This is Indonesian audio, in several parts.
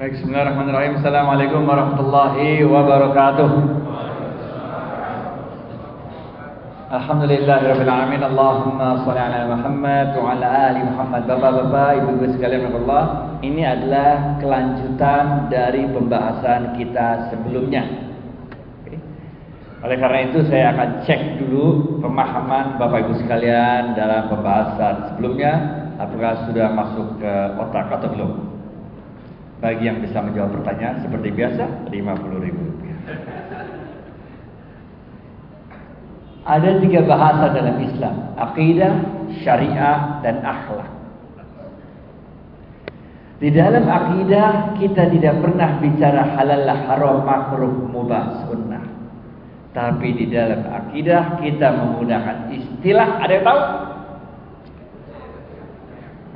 Baik, bismillahirrahmanirrahim. Assalamualaikum warahmatullahi wabarakatuh. Alhamdulillahirabbil. Allahumma shalli ala Muhammad wa ala ali Muhammad. Bapak-bapak, ibu-ibu sekalian Allah, ini adalah kelanjutan dari pembahasan kita sebelumnya. Oleh karena itu saya akan cek dulu pemahaman Bapak Ibu sekalian dalam pembahasan sebelumnya apakah sudah masuk ke otak atau belum. Bagi yang bisa menjawab pertanyaan seperti biasa 50 ribu rupiah. Ada tiga bahasa dalam Islam, akidah, syariah, dan akhlak. Di dalam akidah kita tidak pernah bicara halal, haram, makruh, mubah, sunnah. Tapi di dalam akidah kita menggunakan istilah, ada yang tahu?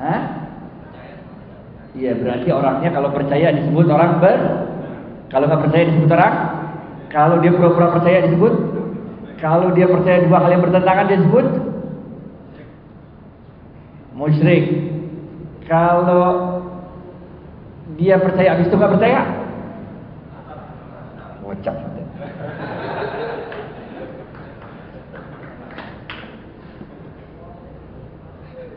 Hah? Iya berarti orangnya kalau percaya disebut orang ber Kalau nggak percaya disebut orang Kalau dia pura-pura percaya disebut Kalau dia percaya dua hal yang bertentangan disebut Musyrik. Kalau dia percaya habis itu nggak percaya Wocak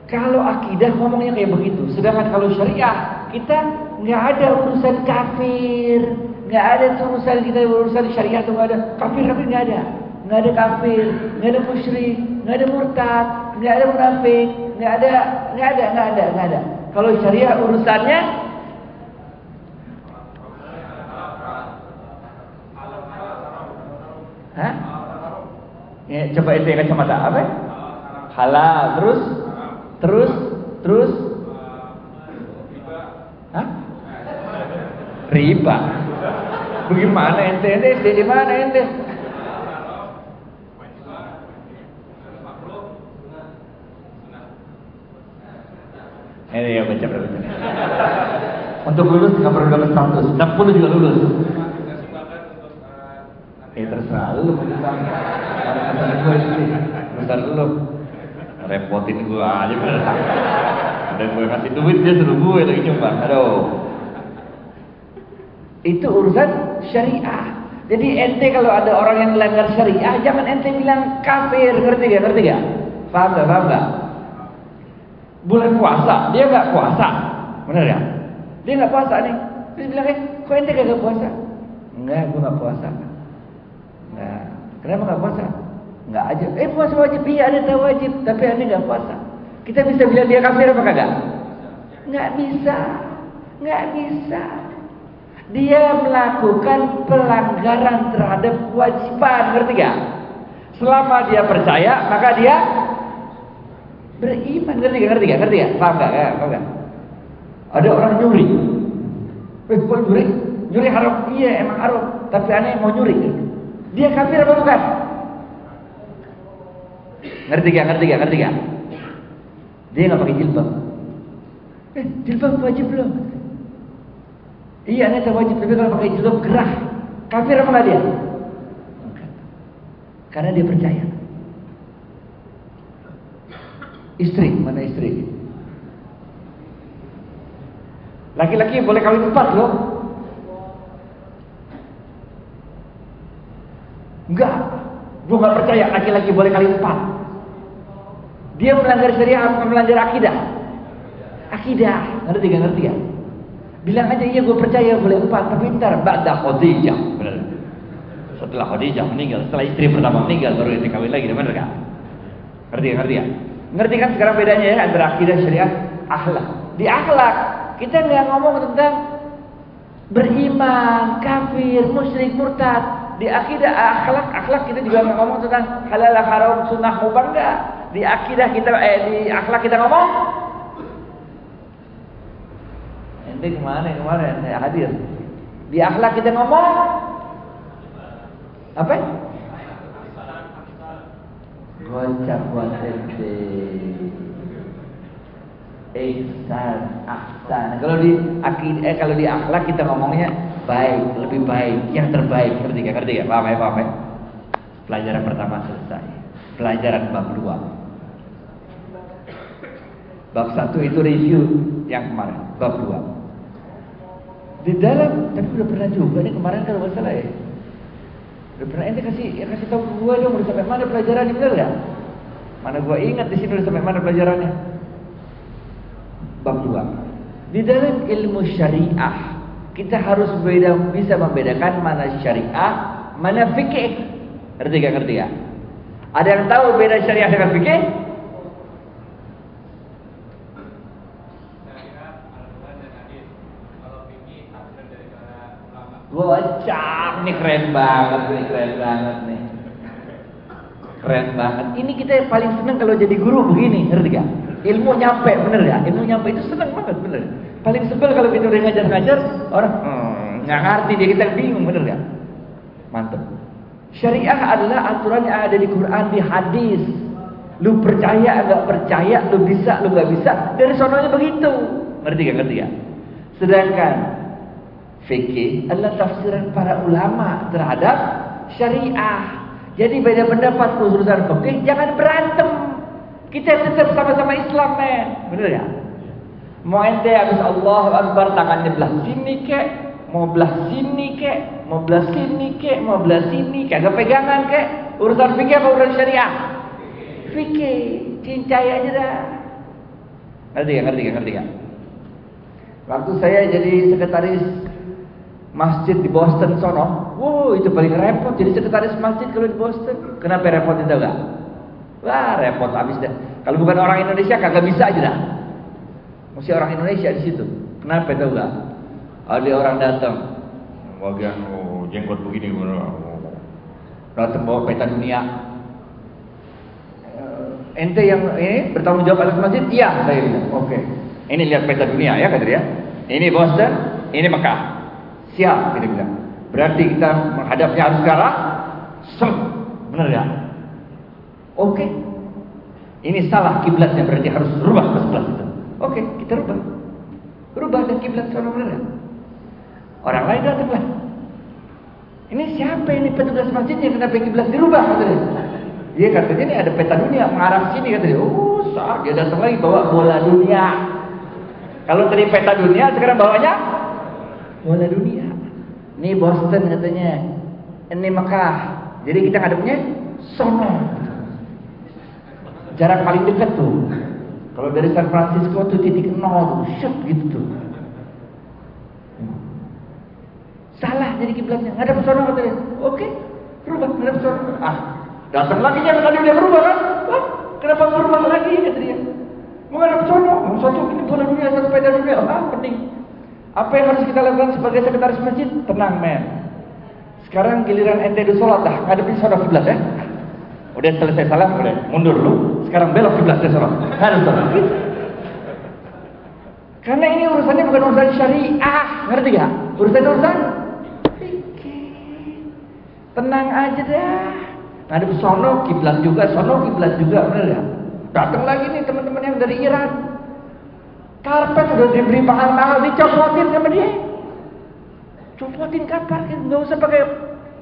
Kalau akidah ngomongnya kayak begitu, sedangkan kalau syariah kita nggak ada urusan kafir, nggak ada urusan kita urusan syariah itu ada kafir kafir nggak ada, nggak ada kafir, nggak ada musyrik, nggak ada murtad, nggak ada munafik, nggak ada, nggak ada, nggak ada, nggak ada. Kalau syariah urusannya Hah? Ya, coba itu yang kacamata apa? Halal terus Terus, terus, Hah? Riba. Bagaimana ente ente di mana ente? Ini ya baca baca. Untuk lulus nggak perlu dapat status, 60 juga lulus. Eh terserah lu mau Terserah lu repotin gue aja dan gue kasih duit dia suruh gue lagi coba. Aduh. Itu urusan syariah. Jadi ente kalau ada orang yang melanggar syariah jangan ente bilang kafir. Ngerti gak ngerti gak paham gak paham gak bulan puasa dia nggak puasa. Benar ya? Dia nggak puasa nih. Terus bilang eh kok ente gak puasa? Enggak gue nggak puasa nah kenapa nggak puasa Enggak aja. Eh puasa wajib iya ada tahu wajib, tapi anda enggak puasa. Kita bisa bilang dia kafir apa kagak? Enggak bisa. Enggak bisa. Dia melakukan pelanggaran terhadap kewajiban, ngerti gak? Selama dia percaya, maka dia beriman, ngerti gak? Ngerti gak? Ngerti gak? Paham gak? Ya, paham gak? Ada orang nyuri. Eh, kok nyuri? Nyuri haram? Iya, emang haram. Tapi aneh mau nyuri. Dia kafir apa bukan? Ngerti gak? Ngerti gak? Ngerti gak? Dia nggak pakai jilbab. Eh, jilbab wajib belum? Iya, ini wajib. Tapi kalau pakai jilbab gerah. Kafir apa dia? Karena dia percaya. Istri, mana istri? Laki-laki boleh kawin empat loh. Enggak, gue nggak percaya laki-laki boleh kawin empat. Dia melanggar syariah apa melanggar akidah? Akidah, ngerti gak ngerti ya? Bilang aja iya gue percaya boleh empat, tapi ntar ba'da Khadijah. Setelah Khadijah meninggal, setelah istri pertama meninggal baru dia kawin lagi, benar gak? Ngerti ngerti ya? Ngerti kan sekarang bedanya ya antara akidah syariah, akhlak. Di akhlak kita nggak ngomong tentang beriman, kafir, musyrik, murtad. Di akidah akhlak, akhlak kita juga nggak ngomong tentang halal, haram, sunnah, mubah enggak. Di akidah kita, eh, di akhlak kita ngomong. Ente ke mana kemarin? Ente hadir. Di akhlak kita ngomong. Apa? Gocap ente. Ihsan, ahsan. Kalau di akidah, eh, kalau di akhlak kita ngomongnya baik, lebih baik, yang terbaik. Ngerti gak? Ngerti gak? Paham ya? Paham ya? Pelajaran pertama selesai. Pelajaran bab dua. Bab satu itu review yang kemarin. Bab dua. Di dalam, tapi udah pernah juga nih kemarin kalau nggak salah ya. Udah pernah ente kasih ya kasih tahu gue dong udah sampai mana pelajarannya bener ya? Mana gue ingat di sini udah sampai mana pelajarannya? Bab 2. Di dalam ilmu syariah kita harus beda, bisa membedakan mana syariah, mana fikih. Ngerti gak? Ngerti gak? Ada yang tahu beda syariah dengan fikih? Gocak nih keren banget nih, keren banget nih. Keren banget. Ini kita paling seneng kalau jadi guru begini, ngerti gak? Ilmu nyampe, bener ya? Ilmu nyampe itu seneng banget, bener. Paling sebel kalau kita udah ngajar-ngajar, orang hmm, nggak ngerti dia kita bingung, bener gak? Mantep. Syariah adalah aturan yang ada di Quran, di hadis. Lu percaya nggak percaya, lu bisa, lu nggak bisa, dari sononya begitu. Ngerti gak? Ngerti gak? Sedangkan fikih adalah tafsiran para ulama terhadap syariah. Jadi beda pendapat urusan fikih jangan berantem. Kita tetap sama-sama Islam, men. Benar ya? Mau ente habis Allah Akbar tangannya belah sini kek, mau belah sini kek, mau belah sini kek, mau belah sini kek, agak pegangan kek. Urusan fikih apa urusan syariah? Fikih, cincai aja dah. Ngerti gak? Ngerti gak? Ngerti gak? Waktu saya jadi sekretaris masjid di Boston sono. Wow, itu paling repot jadi sekretaris masjid kalau di Boston. Kenapa repot itu enggak? Wah, repot habis deh. Kalau bukan orang Indonesia kagak bisa aja dah. Mesti orang Indonesia di situ. Kenapa itu enggak? Ada orang datang. Bagian oh, jenggot begini oh. Datang bawa peta dunia. Ente yang ini bertanggung jawab atas masjid? Iya, saya. Oke. Ini lihat peta dunia ya kata dia. Ini Boston, ini Mekah. Siap, kita bilang. Berarti kita menghadapnya harus ke arah sem. Benar ya? Oke. Ini salah kiblatnya berarti harus rubah ke sebelah itu. Oke, kita rubah. Rubah dan kiblat sana benar ya? Orang lain datanglah. Ini siapa ini petugas masjidnya kenapa kiblat dirubah katanya? Dia katanya ini ada peta dunia mengarah sini katanya. Oh, saat dia datang lagi bawa bola dunia. Kalau tadi peta dunia, sekarang bawanya bola dunia. Ini Boston katanya. Ini Mekah. Jadi kita ngadepnya sono. Jarak paling dekat tuh. Kalau dari San Francisco tuh titik nol shoot gitu tuh. Salah jadi kiblatnya. Ngadep sono katanya. Oke, berubah ngadep sono. Ah, datang lagi yang tadi dia berubah kan? Wah, kenapa berubah lagi kata dia? Mau ngadep sono, satu ini bola dunia, satu peda dunia. Ah, penting. Apa yang harus kita lakukan sebagai sekretaris masjid? Tenang, men. Sekarang giliran ente di sholat dah, ngadepin sono kiblat ya. Udah selesai salam, udah mundur lu. Sekarang belok kiblat ke sono. Ngadep sono. Karena ini urusannya bukan urusan syariah, ngerti gak? Urusan urusan fikih. Tenang aja dah. Ngadep sono kiblat juga, sono kiblat juga, benar ya? Datang lagi nih teman-teman yang dari Iran. Karpet udah diberi mahal-mahal, dicopotin sama dia. Copotin karpet, nggak usah pakai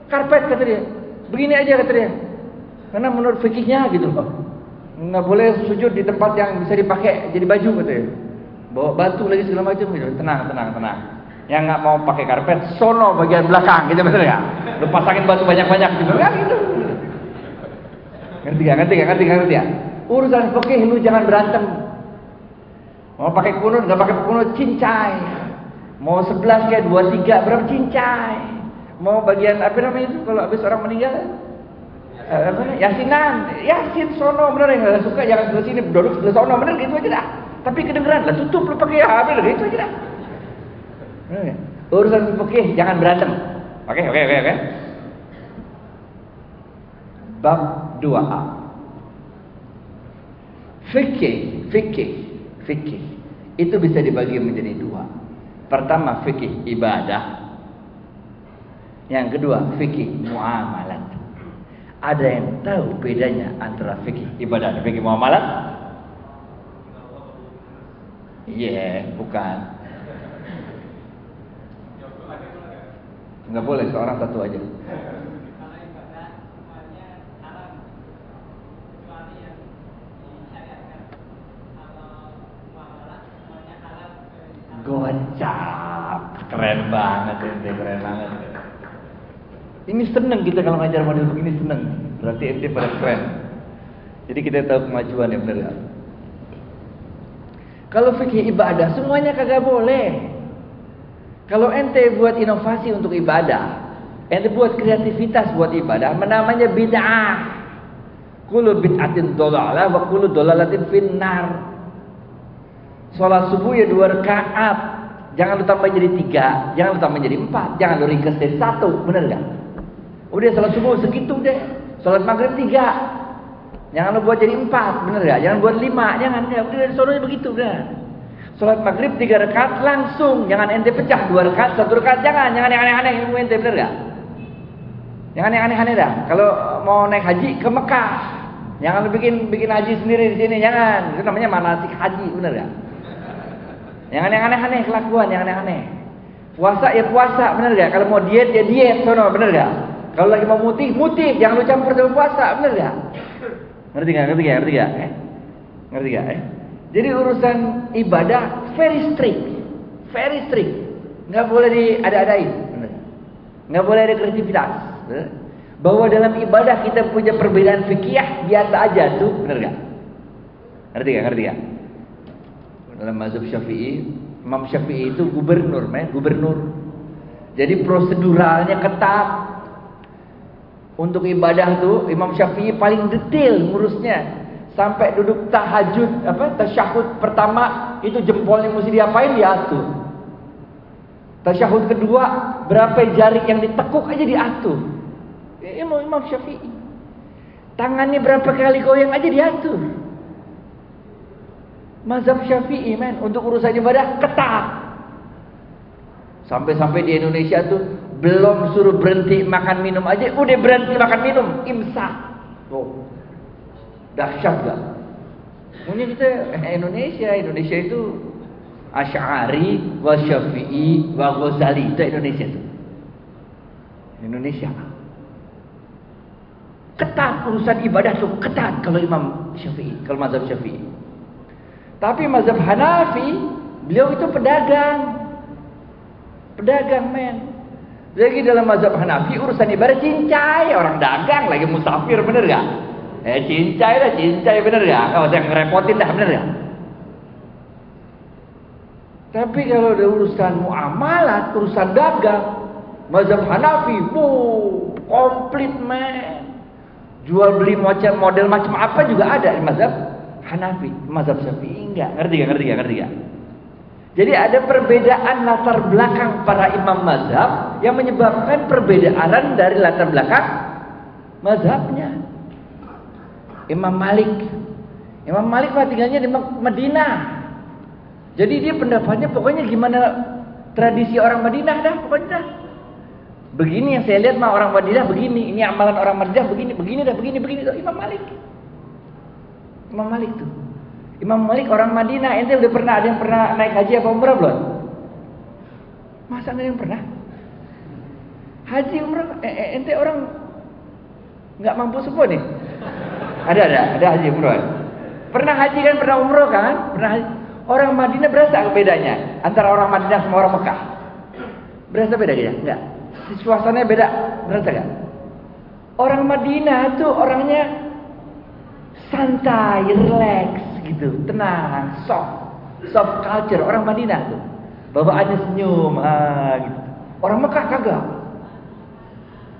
karpet kata dia. Begini aja kata dia. Karena menurut fikihnya gitu loh. Nggak boleh sujud di tempat yang bisa dipakai jadi baju kata dia. Bawa batu lagi segala macam gitu. Tenang, tenang, tenang. Yang nggak mau pakai karpet, sono bagian belakang gitu betul ya. Lu pasangin batu banyak-banyak gitu kan gitu. Ngerti gak? Ngerti gak? Ngerti gak? Ngerti gak? Urusan fikih lu jangan berantem. Mau pakai kunut, nggak pakai kunut, cincai. Mau sebelas kayak dua tiga, berapa cincai. Mau bagian apa namanya itu kalau habis orang meninggal? Eh, apa, yasinan, yasin sono bener yang nggak suka jangan sebelah sini, duduk sebelah sono bener gitu aja dah. Tapi kedengeran lah, tutup lu pakai ya, bener gitu aja dah. Urusan fikih jangan berantem. Oke, oke, oke, oke. Bab 2A. Fikih, fikih, fikih itu bisa dibagi menjadi dua. Pertama fikih ibadah. Yang kedua fikih muamalat. Ada yang tahu bedanya antara fikih ibadah dan fikih muamalat? Iya, yeah, bukan. Enggak boleh seorang satu aja. Gocap. Banget ente keren banget. Ini seneng kita kalau ngajar model begini seneng. Berarti ente pada keren. Jadi kita tahu kemajuan yang benar. Kalau fikih ibadah semuanya kagak boleh. Kalau ente buat inovasi untuk ibadah, ente buat kreativitas buat ibadah, namanya bid'ah. Kullu bid'atin dolalah wa kullu dolalatin finnar. Sholat subuh ya dua rakaat. Jangan lu tambah jadi tiga, jangan lu tambah jadi empat, jangan lu ringkas jadi satu, bener gak? Udah sholat subuh segitu deh. Sholat maghrib tiga, jangan lu buat jadi empat, bener gak? Jangan buat lima, jangan ya. Udah sholatnya begitu, udah. Sholat maghrib tiga rakaat langsung, jangan ente pecah dua rakaat, satu rakaat, jangan, jangan yang aneh-aneh ilmu ente, bener gak? Jangan yang aneh-aneh dah. Kalau mau naik haji ke Mekah, jangan lu bikin bikin haji sendiri di sini, jangan. Itu namanya manasik haji, bener gak? Yang aneh-aneh kelakuan, yang aneh-aneh. Puasa ya puasa, bener gak? Kalau mau diet ya diet, sono, bener gak? Kalau lagi mau mutih, mutih, jangan lu campur dengan puasa, bener gak? Ngerti gak? Ngerti gak? Ngerti gak? Eh? Ngerti gak? Eh? Jadi urusan ibadah very strict, very strict, nggak boleh diada-adain, nggak boleh ada kreativitas. Bahwa dalam ibadah kita punya perbedaan fikih biasa aja tuh, bener gak? Ngerti gak? Ngerti gak? Dalam mazhab Syafi'i, Imam Syafi'i itu gubernur, men, gubernur. Jadi proseduralnya ketat. Untuk ibadah tuh Imam Syafi'i paling detail ngurusnya. Sampai duduk tahajud, apa? Tasyahud pertama itu jempolnya mesti diapain diatur. Tasyahud kedua berapa jari yang ditekuk aja diatur. Ya, Imam Imam Syafi'i. Tangannya berapa kali goyang aja diatur. Mazhab Syafi'i men untuk urusan ibadah ketat. Sampai-sampai di Indonesia tuh belum suruh berhenti makan minum aja udah berhenti makan minum imsak. Oh. Dahsyat gak? Punya kita eh, Indonesia, Indonesia itu Asy'ari, wa Syafi'i, wa Ghazali itu Indonesia tuh. Indonesia. Ketat urusan ibadah tuh ketat kalau Imam Syafi'i, kalau mazhab Syafi'i. Tapi mazhab Hanafi, beliau itu pedagang. Pedagang men. Lagi dalam mazhab Hanafi urusan ibadah cincai, orang dagang lagi musafir bener gak? Eh cincai lah, cincai bener gak? Kalau saya ngerepotin dah bener gak? Tapi kalau ada urusan muamalat, urusan dagang, mazhab Hanafi, bu, komplit men. Jual beli model macam apa juga ada di mazhab Hanafi, mazhab Syafi'i enggak. Ngerti enggak? Ngerti enggak? Ngerti enggak? Jadi ada perbedaan latar belakang para imam mazhab yang menyebabkan perbedaan dari latar belakang mazhabnya. Imam Malik. Imam Malik mah tinggalnya di Madinah. Jadi dia pendapatnya pokoknya gimana tradisi orang Madinah dah pokoknya dah. Begini yang saya lihat mah orang Madinah begini, ini amalan orang Madinah begini, begini dah begini begini dah Imam Malik. Imam Malik tuh. Imam Malik orang Madinah, ente udah pernah ada yang pernah naik haji apa umrah belum? Masa ada yang pernah? Haji umrah, eh, eh, ente orang nggak mampu semua nih. Ada ada, ada haji umrah. Pernah haji kan, pernah umrah kan? Pernah haji. Orang Madinah berasa bedanya antara orang Madinah sama orang Mekah. Berasa beda ya? Enggak. Suasananya beda, berasa enggak? Orang Madinah tuh orangnya santai, relax gitu, tenang, soft, soft culture orang Madinah tuh. Bawaannya senyum, ah, gitu. Orang Mekah kagak.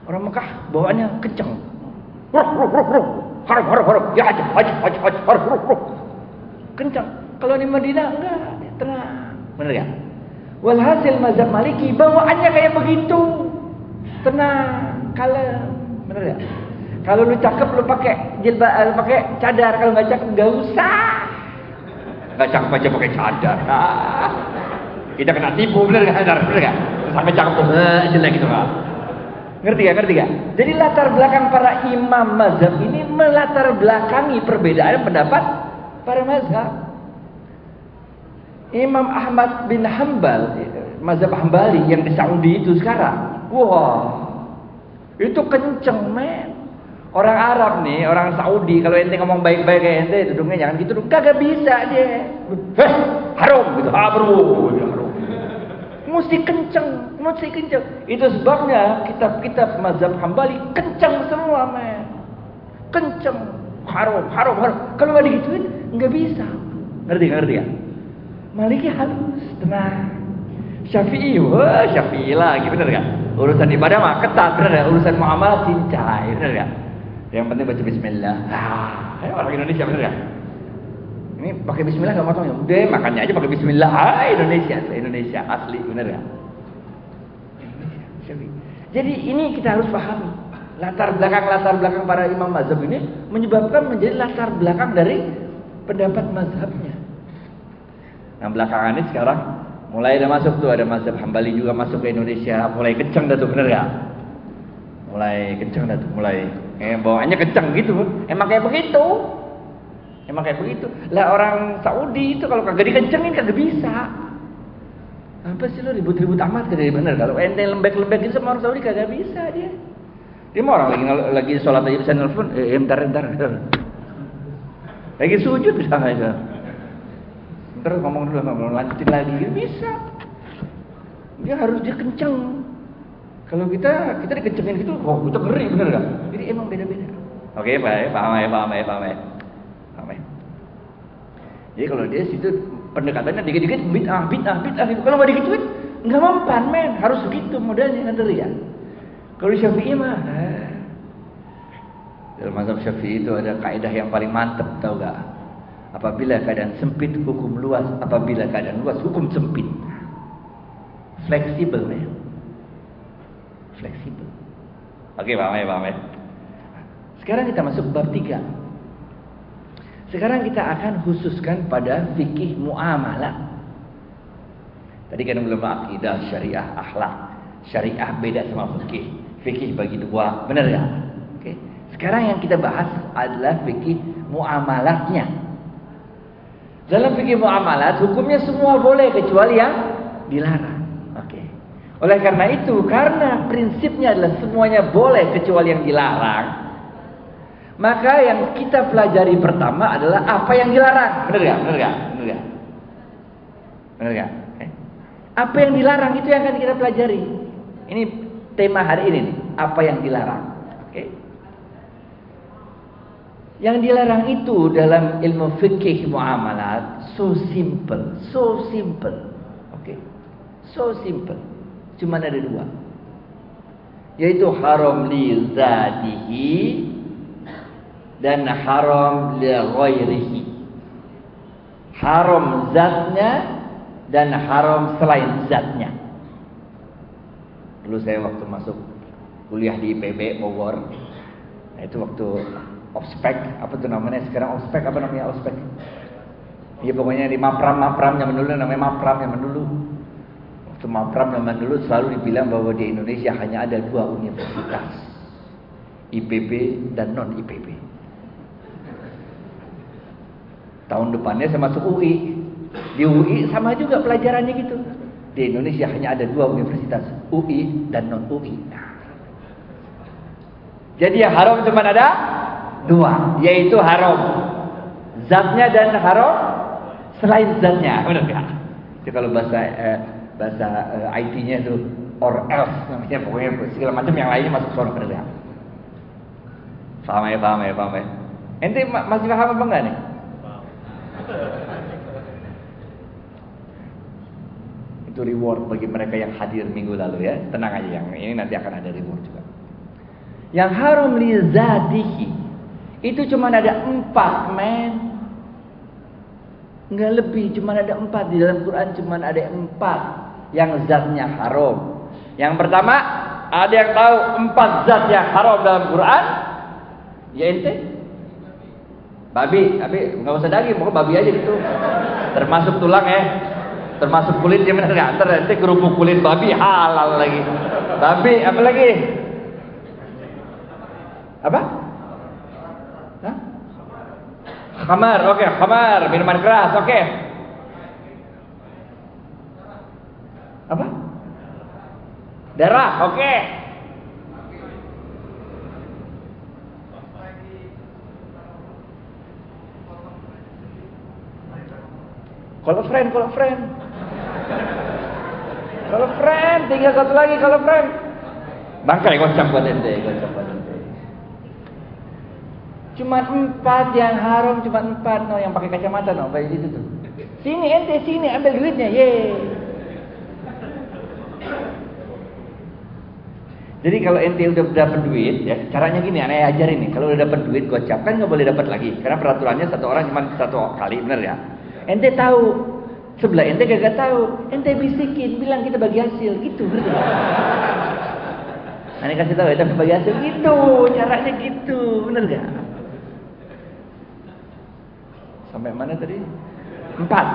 Orang Mekah bawaannya kenceng. Ruh, ruh, ruh, ruh. Haram, haram, haram. Ya aja, aja, aja, aja, haram, ruh, ruh. Kenceng. Kalau di Madinah enggak, tenang. Benar ya? Walhasil mazhab Maliki bawaannya kayak begitu. Tenang, kalem. Benar ya? Kalau lu cakep lu pakai jilbab, lu pakai cadar. Kalau nggak cakep nggak usah. Nggak cakep aja pakai cadar. Nah, kita kena tipu bener nggak cadar bener nggak? Sampai cakep tuh eh, jelek gitu nggak? Ngerti gak? Ngerti gak? Jadi latar belakang para imam mazhab ini melatar belakangi perbedaan pendapat para mazhab. Imam Ahmad bin Hambal, mazhab Hambali yang di Saudi itu sekarang, wah, itu kenceng men. Orang Arab nih, orang Saudi, kalau ente ngomong baik-baik kayak ente, duduknya jangan gitu, kagak bisa dia. Heh, haram gitu, haram, haram. mesti kenceng, mesti kenceng. Itu sebabnya kitab-kitab mazhab Hambali kenceng semua, men. Kenceng, harum, harum, harum. Kalau nggak digituin, nggak bisa. Ngerti, ngerti ya? Maliki halus, tenang. Syafi'i, wah Syafi'i lagi, bener gak? Urusan ibadah mah ketat, bener gak? Urusan muamalah cincai, bener gak? Yang penting baca Bismillah. Ah, orang Indonesia bener gak? Ini pakai Bismillah nggak motong ya? Udah makannya aja pakai Bismillah. Ah, Indonesia, Indonesia asli, bener gak? Jadi ini kita harus pahami. Latar belakang latar belakang para imam mazhab ini menyebabkan menjadi latar belakang dari pendapat mazhabnya. Nah belakangan ini sekarang mulai ada masuk tuh ada mazhab Hambali juga masuk ke Indonesia, mulai kenceng dah tuh bener gak? Mulai kenceng dah tuh, mulai eh bawaannya kenceng gitu. Emang kayak begitu. Emang kayak begitu. Lah orang Saudi itu kalau kagak dikencengin kagak bisa. Apa sih lo ribut-ribut amat kagak bener kalau ente lembek-lembek gitu sama orang Saudi kagak bisa dia. Dia mau orang lagi lagi sholat aja bisa nelfon, eh, entar entar. Lagi sujud bisa nggak itu? Ntar ngomong dulu, ngomong lanjutin lagi, bisa. Dia harus dia kenceng. Kalau kita kita dikencengin gitu, oh kita ngeri bener gak? Jadi emang beda-beda. Oke, baik, paham ya, paham ya, paham ya. Paham ya. Jadi kalau dia situ pendekatannya dikit-dikit bid'ah, bid'ah, bid'ah gitu. Kalau nggak dikituin, nggak mempan men, harus begitu modelnya nanti ya. Kalau Syafi'i mah, eh. dalam mazhab Syafi'i itu ada kaidah yang paling mantap, tahu gak? Apabila keadaan sempit, hukum luas. Apabila keadaan luas, hukum sempit. Fleksibel, men. Fleksibel. Oke, paham ya, paham ya. Sekarang kita masuk bab 3. Sekarang kita akan khususkan pada fikih muamalah. Tadi kan belum akidah, syariah, akhlak. Syariah beda sama fikih. Fikih bagi dua, benar ya? Oke. Sekarang yang kita bahas adalah fikih muamalahnya. Dalam fikih muamalat hukumnya semua boleh kecuali yang dilarang. Oleh karena itu, karena prinsipnya adalah semuanya boleh kecuali yang dilarang, maka yang kita pelajari pertama adalah apa yang dilarang. Benar gak? Benar gak? Benar? Benar? Eh? Apa yang dilarang itu yang akan kita pelajari. Ini tema hari ini nih, apa yang dilarang. Oke. Yang dilarang itu dalam ilmu fikih muamalat so simple, so simple. Oke. So simple. Cuma ada dua. Yaitu haram li zatihi dan haram li ghairihi. Haram zatnya dan haram selain zatnya. Dulu saya waktu masuk kuliah di IPB Bogor. Nah, itu waktu ospek, apa tuh namanya sekarang ospek apa namanya ospek? Iya pokoknya di mapram mapram zaman dulu namanya mapram zaman dulu. Mapram zaman dulu selalu dibilang bahwa di Indonesia hanya ada dua universitas, IPB dan non IPB. Tahun depannya saya masuk UI. Di UI sama juga pelajarannya gitu. Di Indonesia hanya ada dua universitas, UI dan non UI. Jadi yang haram cuma ada dua, yaitu haram zatnya dan haram selain zatnya, benar? Jadi kalau bahasa eh, bahasa eh, IT-nya itu or else namanya pokoknya segala macam yang lainnya masuk benar nggak? Paham ya, paham ya, paham ya. Ente masih paham apa enggak nih? Itu reward bagi mereka yang hadir minggu lalu ya. Tenang aja yang ini nanti akan ada reward juga. Yang haram li zatihi itu cuma ada empat men. Enggak lebih, cuma ada empat di dalam Quran cuma ada empat yang zatnya haram. Yang pertama ada yang tahu empat zat yang haram dalam Quran? Ya ente? Babi, tapi nggak usah daging, mau babi aja gitu. Termasuk tulang ya. Termasuk kulitnya benar nggak? Ntar nanti kerupuk kulit babi halal lagi. Babi, apa lagi? Apa? Hah? Khamar, oke, okay. khamar, minuman keras, oke. Okay. Apa? Darah, oke. Okay. Kalau friend, kalau friend. Kalau friend, tinggal satu lagi kalau friend. Bangkai gocap buat ente, gocap buat ente. Cuma empat yang haram, cuma empat no yang pakai kacamata no, bayi itu tuh. Sini ente, sini ambil duitnya, ye. Jadi kalau ente udah dapat duit, ya caranya gini, aneh ajarin nih. Kalau udah dapat duit, gocap kan nggak boleh dapat lagi, karena peraturannya satu orang cuma satu kali, bener ya? Ente tahu, sebelah ente gak tahu, ente bisikin, bilang kita bagi hasil, gitu, Aneh kasih tahu, ente bagi hasil gitu, caranya gitu, bener gak? Sampai mana tadi? Empat.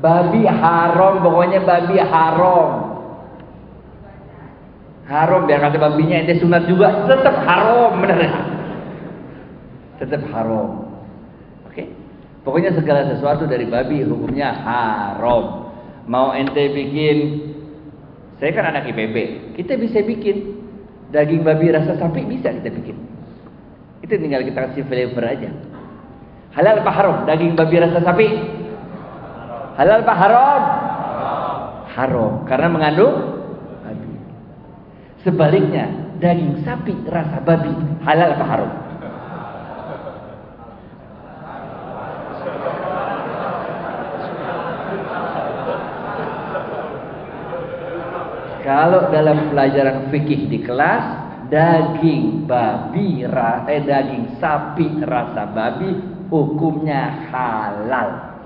Babi haram, pokoknya babi haram. Haram biar kata babinya ente sunat juga, tetap haram, bener gak? Tetap haram. Pokoknya segala sesuatu dari babi hukumnya haram. Mau ente bikin, saya kan anak IPB, kita bisa bikin daging babi rasa sapi bisa kita bikin. Itu tinggal kita kasih flavor aja. Halal apa haram? Daging babi rasa sapi? Halal apa haram? Haram. Karena mengandung. Sebaliknya, daging sapi rasa babi halal apa haram? Kalau dalam pelajaran fikih di kelas daging babi eh daging sapi rasa babi hukumnya halal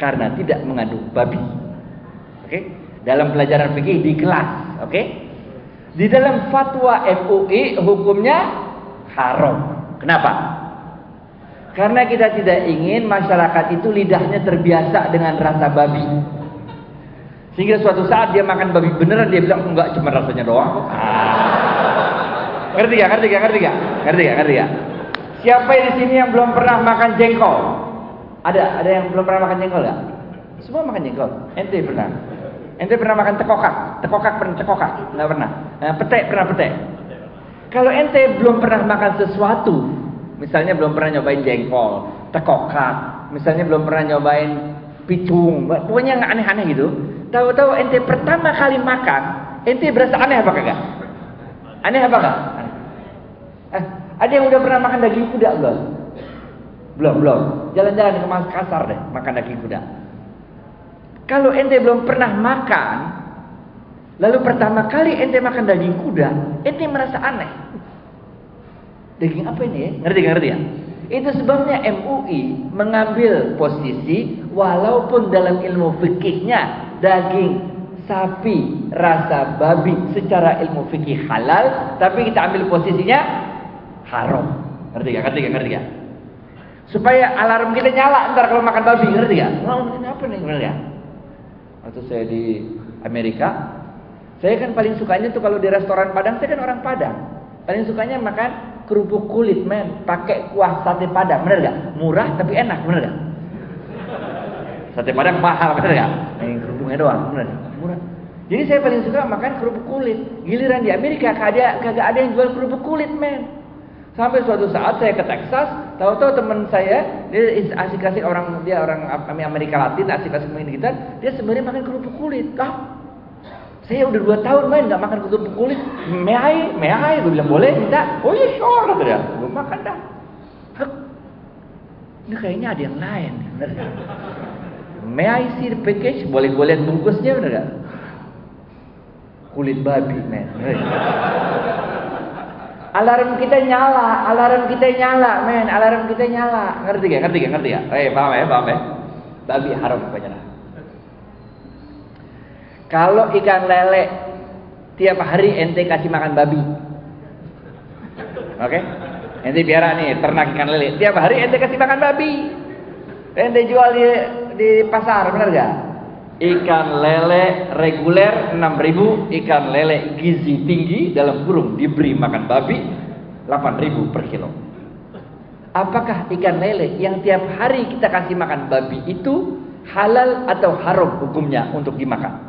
karena tidak mengandung babi. Oke? Okay? Dalam pelajaran fikih di kelas, oke? Okay? Di dalam fatwa MUI hukumnya haram. Kenapa? Karena kita tidak ingin masyarakat itu lidahnya terbiasa dengan rasa babi. Sehingga suatu saat dia makan babi beneran dia bilang enggak cuma rasanya doang. Ngerti gak? Ngerti? Ngerti gak? Ngerti gak? Ngerti gak? Siapa di sini yang belum pernah makan jengkol? Ada? Ada yang belum pernah makan jengkol gak? Semua makan jengkol. Ente pernah? Ente pernah makan tekokak? Tekokak pernah tekokak? Enggak pernah. Nah, petek pernah petek. Kalau ente belum pernah makan sesuatu, misalnya belum pernah nyobain jengkol, tekokak, misalnya belum pernah nyobain picung, pokoknya nggak aneh-aneh gitu. Tahu-tahu ente pertama kali makan, ente berasa aneh apa kagak? Aneh apa kagak? Eh, ada yang udah pernah makan daging kuda belum? Belum, belum. Jalan-jalan ke kasar deh, makan daging kuda. Kalau ente belum pernah makan, lalu pertama kali ente makan daging kuda, ente merasa aneh. Daging apa ini ya? Ngerti gak ngerti ya? Itu sebabnya MUI mengambil posisi walaupun dalam ilmu fikihnya daging sapi rasa babi secara ilmu fikih halal tapi kita ambil posisinya haram ngerti gak? ngerti gak? ngerti gak? supaya alarm kita nyala ntar kalau makan babi ngerti gak? oh ini apa nih ngerti gak? Waktu saya di Amerika saya kan paling sukanya tuh kalau di restoran Padang saya kan orang Padang. Paling sukanya makan kerupuk kulit men. Pakai kuah sate padang bener gak murah tapi enak bener gak sate padang mahal bener gak ini kerupuknya doang bener murah. Jadi saya paling suka makan kerupuk kulit. Giliran di Amerika kagak kagak ada yang jual kerupuk kulit men sampai suatu saat saya ke Texas tahu-tahu teman saya dia asik-asik orang dia orang Amerika Latin asik-asik main gitar dia sebenarnya makan kerupuk kulit ah saya udah dua tahun main nggak makan kerupuk kulit. Meai, meai, gue bilang boleh minta. Oh iya sure kata. Gue makan dah. Ini kayaknya ada yang lain. Bener gak? Meai sih package boleh boleh bungkusnya bener gak? Kulit babi men. Alarm kita nyala, alarm kita nyala, men. Alarm kita nyala. Ngerti gak? Ngerti gak? Ngerti gak? Eh, paham ya? Paham ya? Babi haram pokoknya. Kalau ikan lele tiap hari ente kasih makan babi. Oke? Okay? Ente biara nih ternak ikan lele. Tiap hari ente kasih makan babi. Ente jual di di pasar, benar gak? Ikan lele reguler 6000, ikan lele gizi tinggi dalam kurung diberi makan babi 8000 per kilo. Apakah ikan lele yang tiap hari kita kasih makan babi itu halal atau haram hukumnya untuk dimakan?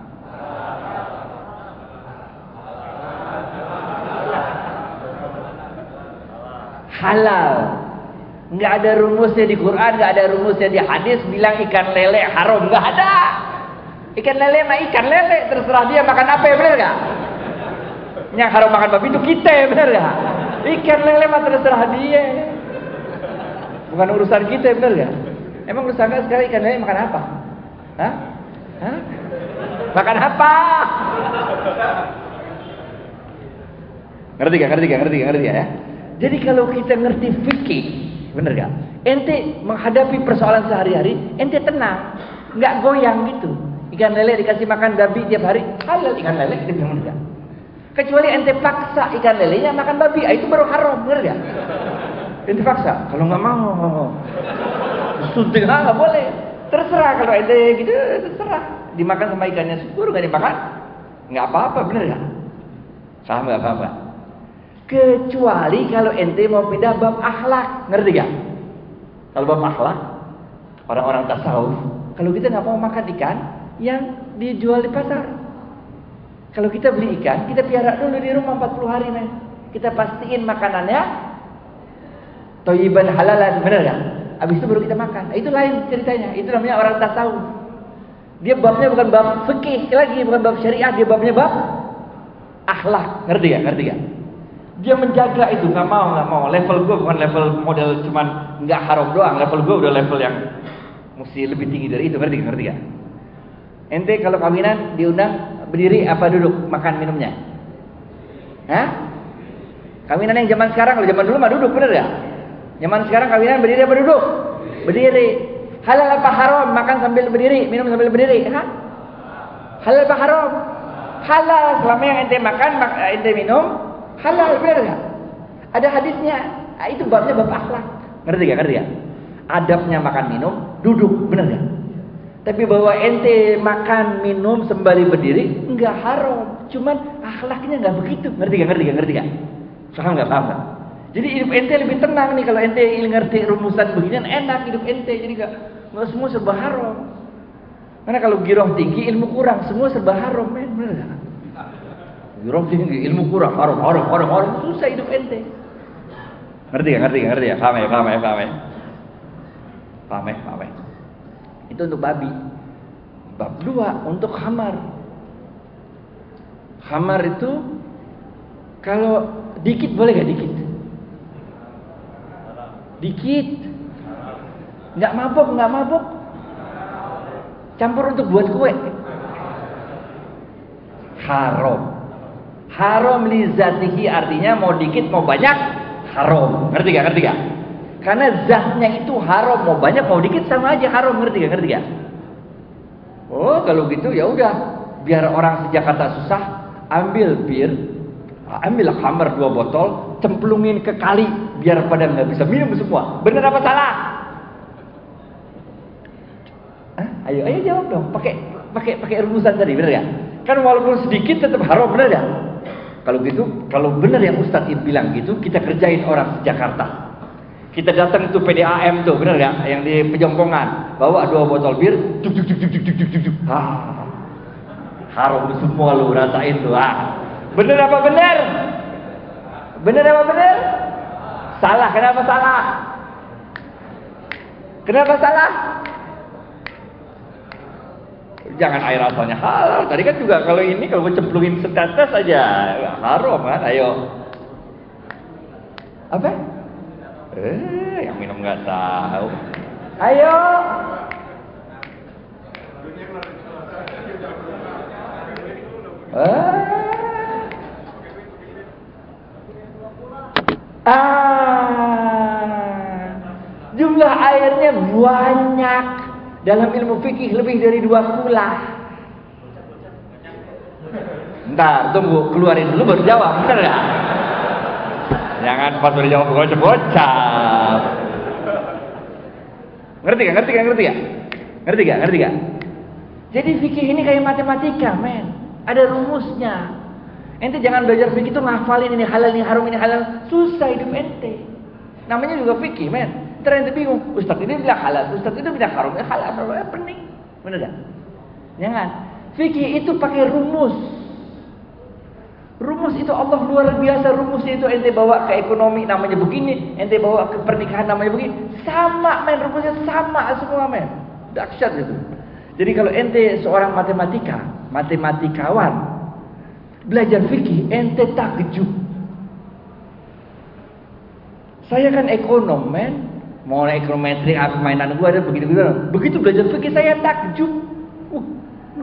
halal. Nggak ada rumusnya di Quran, nggak ada rumusnya di hadis bilang ikan lele haram, nggak ada. Ikan lele mah ikan lele, terserah dia makan apa ya benar gak? Yang haram makan babi itu kita ya benar gak? Ikan lele mah terserah dia. Bukan urusan kita benar gak? Emang urusan sekarang ikan lele makan apa? Hah? Hah? Makan apa? Ngerti gak? Ngerti gak? Ngerti gak? Ngerti gak ya? Jadi kalau kita ngerti fikih, bener gak? Ente menghadapi persoalan sehari-hari, ente tenang, nggak goyang gitu. Ikan lele dikasih makan babi tiap hari, halal ikan lele, kita bilang enggak. Kecuali ente paksa ikan lelenya makan babi, ah, itu baru haram, bener gak? Ente paksa, kalau nggak mau, suntik ah, nggak boleh. Terserah kalau ente gitu, terserah. Dimakan sama ikannya syukur, nggak dimakan, nggak apa-apa, bener gak? Paham nggak? Paham nggak? Kecuali kalau ente mau pindah bab akhlak, ngerti gak? Kalau bab akhlak, orang-orang tasawuf, kalau kita nggak mau makan ikan yang dijual di pasar. Kalau kita beli ikan, kita piara dulu di rumah 40 hari men. Kita pastiin makanannya toyiban halalan, benar gak? Habis itu baru kita makan. Nah, itu lain ceritanya. Itu namanya orang tasawuf. Dia babnya bukan bab fikih lagi, bukan bab syariah, dia babnya bab akhlak. Ngerti gak? Ngerti gak? Dia menjaga itu, nggak mau, nggak mau. Level gue bukan level model cuman nggak haram doang. Level gue udah level yang mesti lebih tinggi dari itu, ngerti gak? Ngerti gak? Ente kalau kawinan diundang berdiri apa duduk makan minumnya? Hah? Kawinan yang zaman sekarang, kalau zaman dulu mah duduk, bener gak? Zaman sekarang kawinan berdiri apa duduk? Berdiri. Halal apa haram makan sambil berdiri, minum sambil berdiri? Hah? Halal apa haram? Halal selama yang ente makan, ente minum, Halal benar gak? Ada hadisnya. Nah, itu babnya bab akhlak. Ngerti gak? Ngerti gak? Adabnya makan minum, duduk, benar gak? Tapi bahwa ente makan minum sembari berdiri enggak haram. Cuman akhlaknya enggak begitu. Ngerti gak? Ngerti gak? Ngerti gak? Paham gak? Paham gak? Jadi hidup ente lebih tenang nih kalau ente ngerti rumusan beginian enak hidup ente. Jadi gak, enggak semua serba haram. Karena kalau giroh tinggi ilmu kurang, semua serba haram, men. Benar gak? Giroh tinggi, ilmu kurang, haram, haram, haram, haram, susah hidup ente. Ngerti gak? Ngerti gak? Ngerti ya? Paham ya? Paham ya? Paham ya? Paham ya? Paham ya? Itu untuk babi. Bab dua untuk hamar. Hamar itu kalau dikit boleh gak dikit? Dikit. Nggak mabok, nggak mabok. Campur untuk buat kue. Haram. Haram li zatihi artinya mau dikit mau banyak haram. Ngerti gak? Ngerti gak? Karena zatnya itu haram mau banyak mau dikit sama aja haram. Ngerti gak? Ngerti gak? Oh kalau gitu ya udah biar orang sejakarta susah ambil bir, ambil khamar dua botol, cemplungin ke kali biar pada nggak bisa minum semua. Bener apa salah? Hah? Ayo ayo jawab dong. Pakai pakai pakai rumusan tadi bener ya? Kan walaupun sedikit tetap haram bener ya? Kalau gitu, kalau benar yang Ustadz bilang gitu, kita kerjain orang Jakarta. Kita datang itu PDAM tuh, benar gak? Yang di Pejompongan, bawa dua botol bir, duk duk duk duk duk duk duk duk. Ah, harum semua lu rasain tuh. Ah, bener apa bener? Bener apa bener? Salah, kenapa salah? Kenapa salah? Jangan air asalnya halal. Tadi kan juga kalau ini kalau cemplungin setetes aja ya, haram kan. Ayo. Apa? Eh, nggak tahu. Ayo. Ah. ah. Jumlah airnya banyak. Dalam ilmu fikih lebih dari dua kula. Ntar tunggu keluarin dulu baru jawab, bener gak? Jangan pas baru jawab bocah-bocah. Ngerti gak? Ngerti gak? Ngerti gak? Ngerti gak? Ngerti gak? Jadi fikih ini kayak matematika, men. Ada rumusnya. Ente jangan belajar fikih itu ngafalin ini halal ini haram ini halal. Susah hidup ente. Namanya juga fikih, men. Ntar ente bingung, Ustaz ini bilang halal, Ustaz itu bilang haram, ya halal, haram, ya pening. Benar gak? Jangan. Fikih itu pakai rumus. Rumus itu Allah luar biasa rumusnya itu ente bawa ke ekonomi namanya begini, ente bawa ke pernikahan namanya begini. Sama men, rumusnya sama semua men. Dahsyat itu. Jadi kalau ente seorang matematika, matematikawan, belajar fikih, ente takjub. Saya kan ekonom, men. Mau ekonometri, apa mainan gue ada begitu-begitu. Begitu belajar fikih, saya takjub.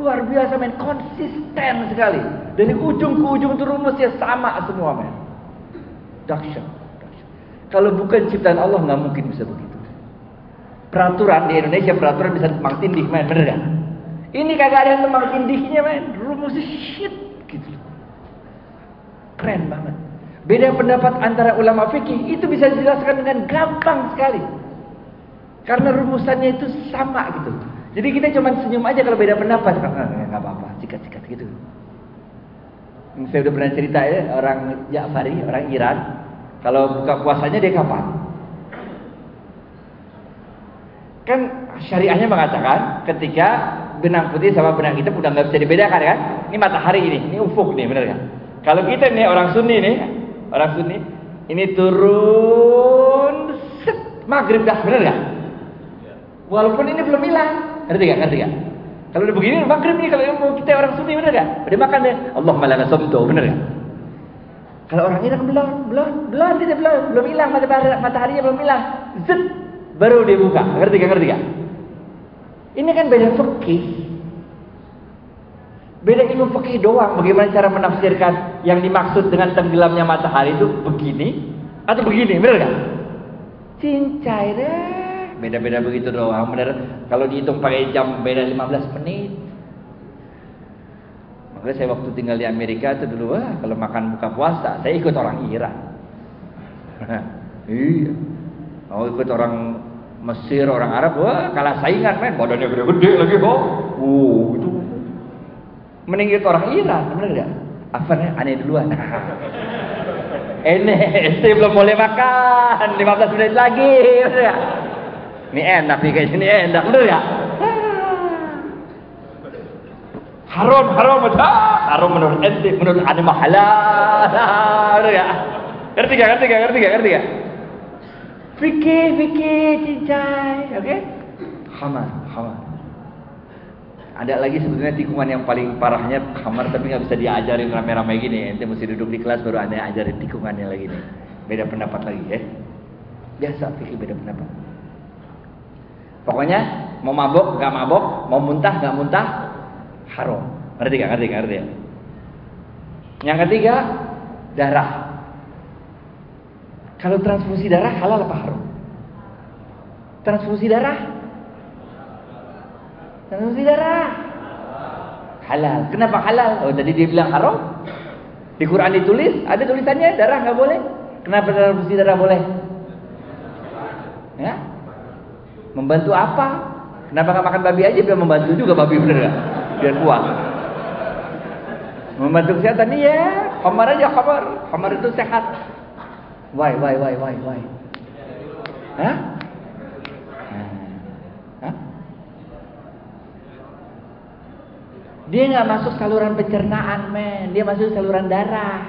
Luar biasa, men. Konsisten sekali. Dari ujung ke ujung itu rumusnya sama semua, men. Dahsyat. Kalau bukan ciptaan Allah, nggak mungkin bisa begitu. Peraturan di Indonesia peraturan bisa tembang tindih main bener gak? Ini kagak ada yang tembang tindihnya main rumusnya shit gitu. Keren banget. Beda pendapat antara ulama fikih itu bisa dijelaskan dengan gampang sekali. Karena rumusannya itu sama gitu. Jadi kita cuma senyum aja kalau beda pendapat. Nggak apa-apa, sikat-sikat gitu. Saya udah pernah cerita ya orang Ja'fari, orang Iran. Kalau buka puasanya dia kapan? Kan syariahnya mengatakan ketika benang putih sama benang hitam udah nggak bisa dibedakan kan? Ini matahari ini, ini ufuk nih, benar kan? Kalau kita nih orang Sunni nih, orang Sunni, ini turun set, maghrib dah, benar kan? Walaupun ini belum hilang, ngerti gak? Ngerti gak? Kalau udah begini maghrib nih kalau mau kita orang Sunni benar gak? Udah makan deh, Allah malah somto, benar gak? Kalau orang Irak belum, belum, belum, tidak belum, belum hilang matahari, mataharinya belum hilang, zet, baru dibuka. Ngerti gak? Ngerti gak? Ini kan beda fikih. Beda ilmu fikih doang. Bagaimana cara menafsirkan yang dimaksud dengan tenggelamnya matahari itu begini atau begini, benar gak? Cincai deh. Beda-beda begitu doang, benar. Kalau dihitung pakai jam beda 15 menit. Makanya saya waktu tinggal di Amerika itu dulu, wah kalau makan buka puasa, saya ikut orang Iran. iya. Oh ikut orang Mesir, orang Arab, wah kalah saingan men, badannya gede-gede lagi kok. Wow, itu. Mending ikut orang Iran, benar enggak? Afan aneh duluan. Ini saya belum boleh makan, 15 menit lagi, Ini enak nih kayak ini enak, benar ya? Haram, haram, haram menurut ente, menurut ane halal, benar ya? Ngerti gak? Ngerti gak? Ngerti gak? Ngerti gak? Fikir, fikir, cincai, oke? Okay? Hamar, hamar. Ada lagi sebetulnya tikungan yang paling parahnya hamar tapi nggak bisa diajarin rame-rame gini. Ente mesti duduk di kelas baru anda ajarin tikungannya lagi nih. Beda pendapat lagi ya. Biasa fikir beda pendapat. Pokoknya mau mabok nggak mabok, mau muntah nggak muntah, haram. Ngerti gak? Ngerti gak? Ngerti ya? Yang ketiga, darah. Kalau transfusi darah halal apa haram? Transfusi darah? Transfusi darah? Halal. Kenapa halal? Oh tadi dia bilang haram. Di Quran ditulis, ada tulisannya darah nggak boleh. Kenapa transfusi darah boleh? Ya? Membantu apa? Kenapa nggak makan babi aja biar membantu juga babi bener gak? Biar kuat. Membantu kesehatan iya. Kamar aja kamar. Kamar itu sehat. Why, why, why, why, why? Hah? Hah? Dia nggak masuk saluran pencernaan, men. Dia masuk saluran darah.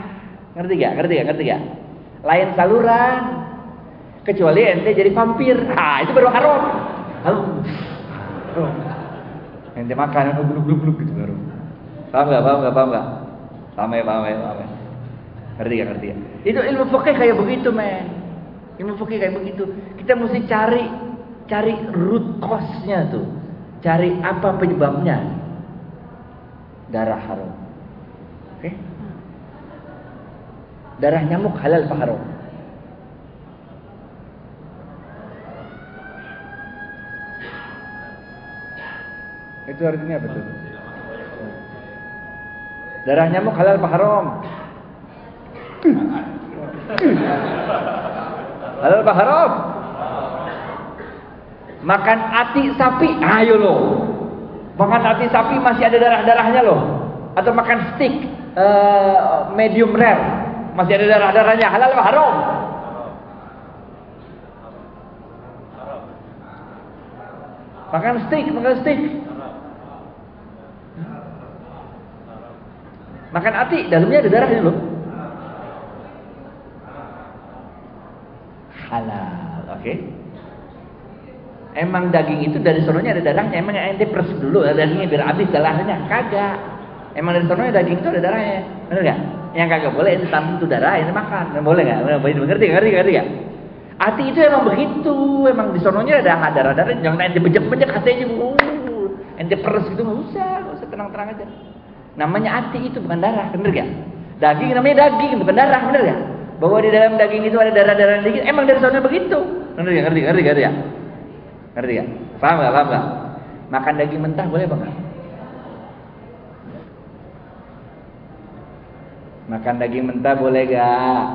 Ngerti gak? Ngerti gak? Ngerti gak? Lain saluran. Kecuali ente jadi vampir. Ah, itu baru haram. Halo. Ente makan, bluk-bluk-bluk gitu baru. Paham gak? Paham gak? Paham gak? Paham ya? Paham ya? Paham ya? Ngerti? Ngerti gak? Itu ilmu fikih kayak begitu, men. Ilmu fikih kayak begitu. Kita mesti cari cari root cause-nya tuh. Cari apa penyebabnya. Darah haram. Oke? Okay? Darah nyamuk halal apa haram? Itu artinya apa tuh? Darah nyamuk halal apa haram? Halal apa haram? Makan ati sapi, ayo loh. Makan ati sapi masih ada darah-darahnya loh. Atau makan steak uh, medium rare, masih ada darah-darahnya. Halal apa haram? Makan steak, makan steak. Makan ati, dalamnya ada darahnya loh. halal. Oke. Okay? emang daging itu dari sononya ada darahnya. Emang ente pers dulu ya dagingnya biar habis darahnya. Kagak. Emang dari sononya daging itu ada darahnya. Benar gak? Yang kagak boleh itu tampung itu darah, ini makan. Nggak boleh gak? Boleh ngerti, ngerti, ngerti gak? Hati itu emang begitu. Emang di sononya ada darah-darah. Jangan ente bejek-bejek hatinya. Uh, ente peres gitu nggak usah, nggak usah tenang-tenang aja. Namanya hati itu bukan darah, bener gak? Daging namanya daging, bukan darah, bener gak? Bahwa di dalam daging itu ada darah-darah dikit, emang dari sononya begitu. Ngerti gak? Ngerti, ngerti, ngerti gak? Ngerti gak? Paham gak? Paham gak? Makan daging mentah boleh enggak? Makan daging mentah boleh gak?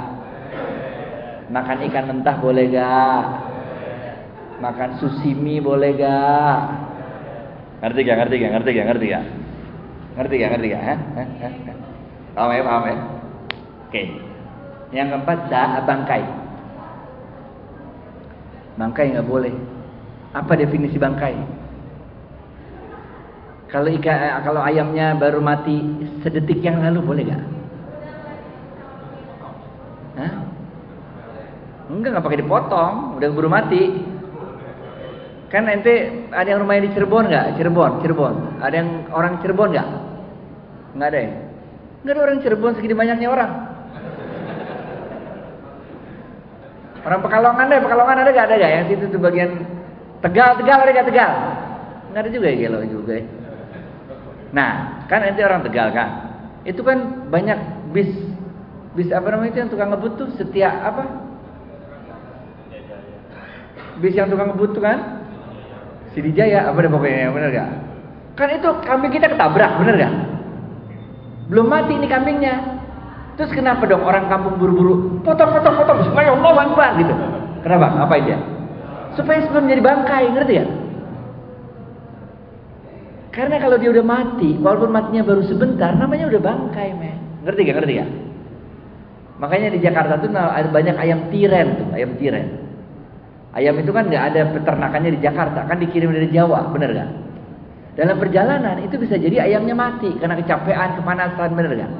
Makan ikan mentah boleh gak? Makan susimi boleh gak? Ngerti gak? Ngerti gak? Ngerti gak? Ngerti gak? Ngerti gak? Ngerti gak? Paham ya? Paham ya? Oke. Yang keempat, da bangkai. Bangkai nggak boleh. Apa definisi bangkai? Kalau ikan, eh, kalau ayamnya baru mati sedetik yang lalu boleh gak? Hah? Enggak, nggak pakai dipotong, udah baru mati. Kan ente ada yang rumahnya di Cirebon nggak? Cirebon, Cirebon. Ada yang orang Cirebon nggak? Nggak ada ya? Nggak ada orang Cirebon segini banyaknya orang. Orang Pekalongan deh, Pekalongan ada gak? Ada gak? Yang situ tuh bagian Tegal, Tegal ada gak Tegal? Nggak ada juga ya Gelo juga ya. Nah, kan ente orang Tegal kan? Itu kan banyak bis bis apa namanya itu yang tukang ngebut tuh setiap apa? Bis yang tukang ngebut tuh kan? Sidijaya apa deh pokoknya bener gak? Kan itu kambing kita ketabrak bener gak? Belum mati ini kambingnya. Terus kenapa dong orang kampung buru-buru potong potong potong supaya Allah Akbar gitu. Kenapa? Apa dia? Supaya sebelum jadi bangkai, ngerti ya? Karena kalau dia udah mati, walaupun matinya baru sebentar, namanya udah bangkai, men. Ngerti gak? Ngerti gak? Makanya di Jakarta tuh banyak ayam tiren tuh, ayam tiren. Ayam itu kan nggak ada peternakannya di Jakarta, kan dikirim dari Jawa, bener gak? Dalam perjalanan itu bisa jadi ayamnya mati karena kecapean, kepanasan, bener gak?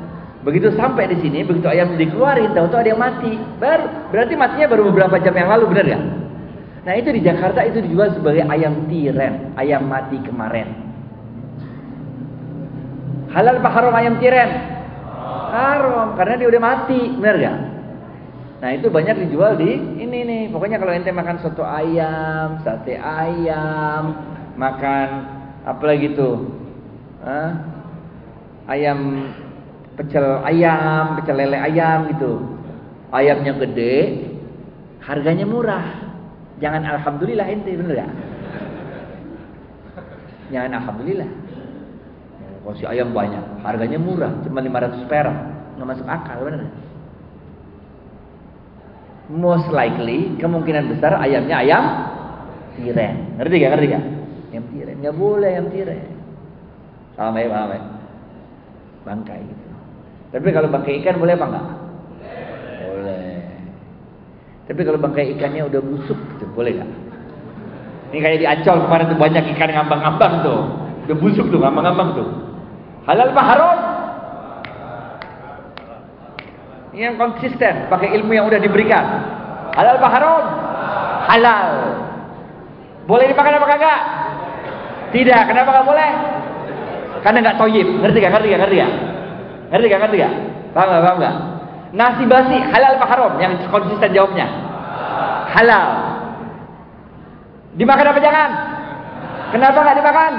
Begitu sampai di sini, begitu ayam dikeluarin, tahu-tahu ada yang mati. Baru berarti matinya baru beberapa jam yang lalu, benar gak? Nah itu di Jakarta itu dijual sebagai ayam tiren, ayam mati kemarin. Halal apa haram ayam tiren? Haram, karena dia udah mati, benar gak? Nah itu banyak dijual di ini nih. Pokoknya kalau ente makan soto ayam, sate ayam, makan apa lagi tuh? Hah? Ayam pecel ayam, pecel lele ayam gitu. Ayamnya gede, harganya murah. Jangan alhamdulillah ente bener gak? Jangan alhamdulillah. Kalau si ayam banyak, harganya murah, cuma 500 perak, nggak masuk akal bener? Most likely, kemungkinan besar ayamnya ayam tiren. Ngerti gak? Ngerti gak? Ayam tiren, nggak boleh ayam tiren. Paham ya? Paham ya? Bangkai gitu. Tapi kalau bangkai ikan boleh apa enggak? Boleh. Tapi kalau bangkai ikannya udah busuk gitu, boleh enggak? Ini kayak di Ancol kemarin tuh banyak ikan ngambang-ngambang tuh. Udah busuk tuh, ngambang-ngambang tuh. Halal apa haram? Ini yang konsisten, pakai ilmu yang udah diberikan. Halal apa haram? Halal. Boleh dimakan apa kagak? Tidak. Kenapa nggak boleh? Karena nggak toyib. Ngerti gak? Ngerti gak? Ngerti gak? Ngerti gak? Ngerti gak? Paham gak? Paham gak? Nasi basi halal apa haram? Yang konsisten jawabnya. Halal. Dimakan apa jangan? Kenapa nggak dimakan?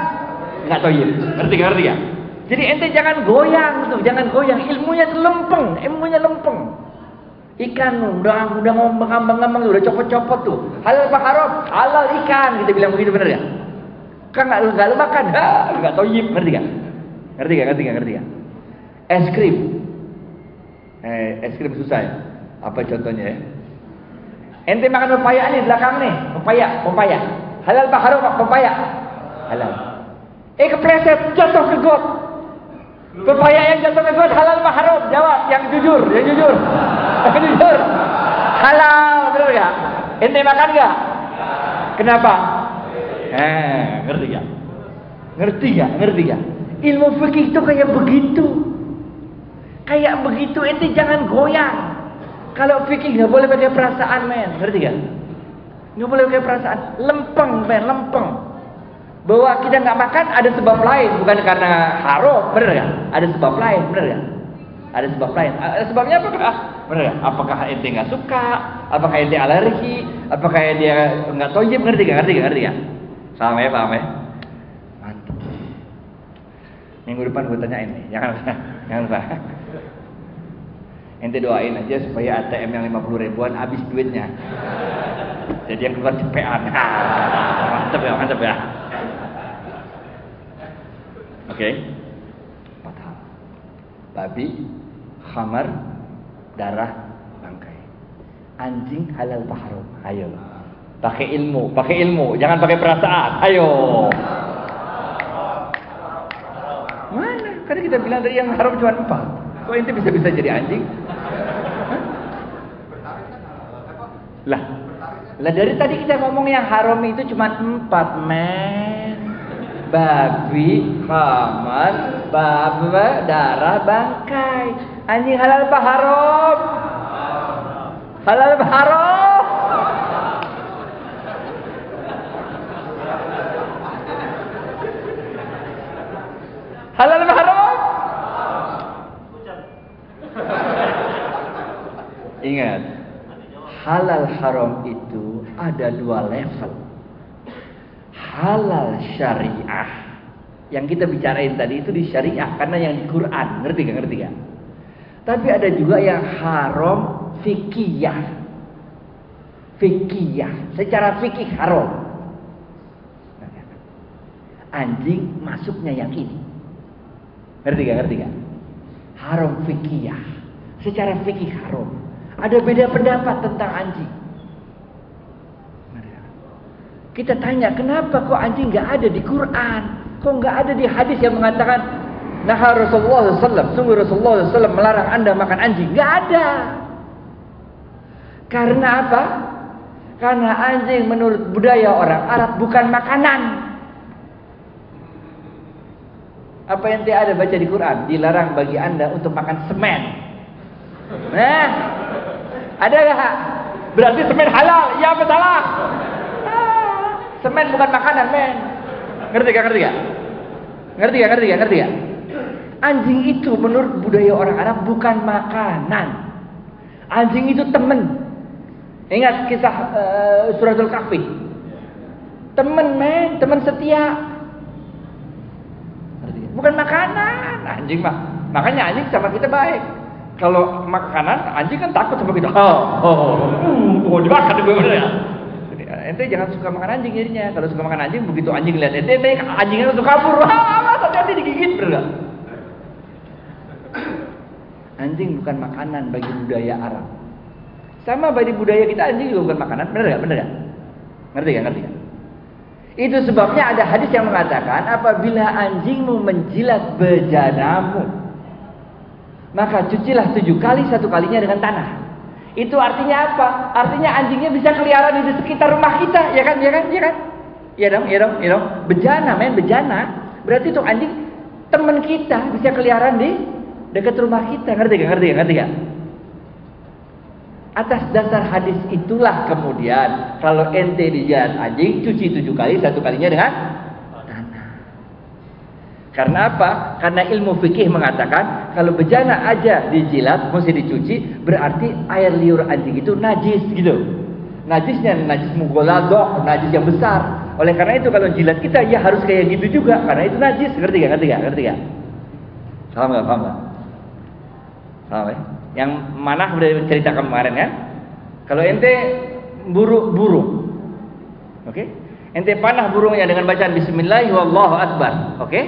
Nggak toyib. Ngerti gak? Ngerti gak? Jadi ente jangan goyang tuh, jangan goyang. Ilmunya lempeng, ilmunya lempeng. Ikan udah udah ngambang-ngambang udah copot-copot tuh. Halal apa haram? Halal ikan. Kita bilang begitu bener ya? Kan nggak nggak makan, nggak toyib, ngerti gak? Ngerti gak? Ngerti gak? Ngerti gak? Es krim. Eh, es krim susah ya. Apa contohnya ya? Ente makan pepaya nih belakang nih, pepaya, pepaya. Halal apa haram pepaya? Halal. Eh kepleset, jatuh ke got. Pepaya yang ke got halal apa haram? Jawab yang jujur, yang jujur. Yang jujur. Halal, benar gak? Ente makan gak? Kenapa? Eh, ngerti gak? Ngerti gak? Ngerti gak? Ilmu fikih itu kayak begitu. Kayak begitu ente jangan goyang. Kalau fikih nggak boleh pakai perasaan men, ngerti gak? Nggak boleh pakai perasaan. Lempeng, ben, lempeng. Bahwa kita nggak makan ada sebab lain, bukan karena haram, bener nggak? Ada sebab lain, bener nggak? Ada sebab lain. Ada sebabnya apa? Ah, nggak? Apakah ente nggak suka? Apakah ente alergi? Apakah dia nggak tojib? Ngerti nggak? Ngerti nggak? Ngerti nggak? Paham ya? Paham ya? Mantap. Minggu depan gue tanyain nih, jangan jangan lupa. Ente doain aja supaya ATM yang 50 ribuan habis duitnya. Jadi yang keluar cepean. mantap ya, mantap ya. Oke. Okay. Empat hal. Babi, khamar, darah, bangkai. Anjing halal haram. Ayo. Pakai ilmu, pakai ilmu, jangan pakai perasaan. Ayo. Mana? Karena kita bilang tadi yang haram cuma empat. Kok ente bisa-bisa jadi anjing? Lah, lah dari tadi kita ngomong yang haram itu cuma empat men. Babi, khamar, baba, darah, bangkai. Anjing halal apa haram? Halal apa haram? Halal apa haram? Ingat, halal haram itu ada dua level. Halal syariah yang kita bicarain tadi itu di syariah karena yang di Quran, ngerti gak? Ngerti gak? Tapi ada juga yang haram fikih. Fikih, secara fikih haram. Anjing masuknya yang ini. Ngerti gak? Ngerti gak? Haram fikih. Secara fikih haram. Ada beda pendapat tentang anjing. Kita tanya, kenapa kok anjing nggak ada di Quran? Kok nggak ada di hadis yang mengatakan, nah Rasulullah SAW, sungguh Rasulullah SAW melarang anda makan anjing? Nggak ada. Karena apa? Karena anjing menurut budaya orang Arab bukan makanan. Apa yang tidak ada baca di Quran? Dilarang bagi anda untuk makan semen. Nah, ada nggak? Berarti semen halal? Ya apa salah? Ah, semen bukan makanan, men. Ngerti gak? Ngerti gak? Ngerti gak? Ngerti gak? Ngerti gak? Anjing itu menurut budaya orang Arab bukan makanan. Anjing itu temen. Ingat kisah uh, suratul kahfi. Temen, men. Temen setia. Bukan makanan. Anjing mah. Makanya anjing sama kita baik. Kalau makanan, anjing kan takut sama kita. Oh, oh, oh, dimakan gue bener ya. Ente jangan suka makan anjing jadinya. Kalau suka makan anjing, begitu anjing lihat ente, ente anjingnya langsung kabur. Wah, nanti digigit bener? Anjing bukan makanan bagi budaya Arab. Sama bagi budaya kita anjing juga bukan makanan, bener gak? Bener gak? Ngerti gak? Ngerti gak? Itu sebabnya ada hadis yang mengatakan apabila anjingmu menjilat bejanamu, maka cucilah tujuh kali satu kalinya dengan tanah. Itu artinya apa? Artinya anjingnya bisa keliaran di sekitar rumah kita, ya kan? Ya kan? Ya kan? Ya dong, ya dong, ya dong. Bejana, men, bejana. Berarti itu anjing teman kita bisa keliaran di dekat rumah kita. Ngerti gak? Ngerti gak? Ngerti gak? Atas dasar hadis itulah kemudian kalau ente dijalan anjing cuci tujuh kali satu kalinya dengan. Karena apa? Karena ilmu fikih mengatakan kalau bejana aja dijilat mesti dicuci berarti air liur anjing itu najis gitu. Najisnya najis mughaladhah, najis yang besar. Oleh karena itu kalau jilat kita ya harus kayak gitu juga karena itu najis. Ngerti gak? Ngerti gak? Ngerti gak? Paham gak? Paham gak? Paham ya? Yang mana udah ceritakan kemarin ya. Kalau ente buru burung. Oke? Okay? Ente panah burungnya dengan bacaan bismillahirrahmanirrahim. Oke? Okay?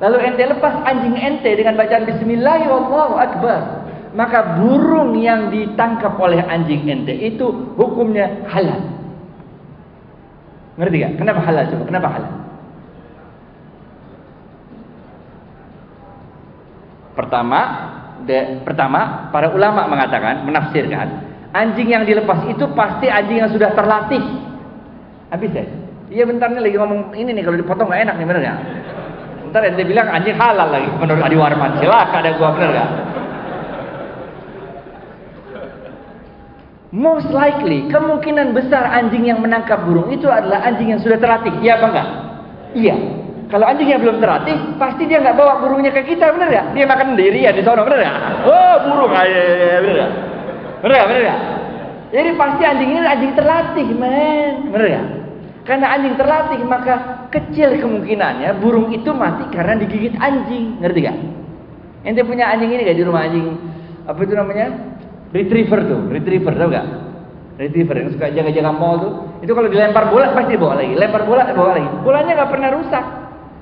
Lalu ente lepas anjing ente dengan bacaan bismillahirrahmanirrahim. Maka burung yang ditangkap oleh anjing ente itu hukumnya halal. Ngerti gak? Kenapa halal coba? Kenapa halal? Pertama, de, pertama para ulama mengatakan, menafsirkan, anjing yang dilepas itu pasti anjing yang sudah terlatih. Habis ya? Iya bentar nih lagi ngomong ini nih kalau dipotong gak enak nih bener gak? Ntar ente bilang anjing halal lagi menurut Adi Warman. Silahkan ada gua bener gak? Most likely, kemungkinan besar anjing yang menangkap burung itu adalah anjing yang sudah terlatih. Iya apa enggak? Iya. Kalau anjing yang belum terlatih, pasti dia nggak bawa burungnya ke kita, benar nggak? Dia makan sendiri ya di sana, benar nggak? Oh, burung aja, benar nggak? Benar nggak? Benar nggak? Jadi pasti anjing ini anjing terlatih, men, benar nggak? Karena anjing terlatih, maka kecil kemungkinannya burung itu mati karena digigit anjing, ngerti gak? Ente punya anjing ini gak di rumah anjing apa itu namanya? Retriever tuh, retriever tau gak? Retriever yang suka jaga-jaga mall tuh, itu kalau dilempar bola pasti bawa lagi, lempar bola bawa lagi. Bolanya nggak pernah rusak,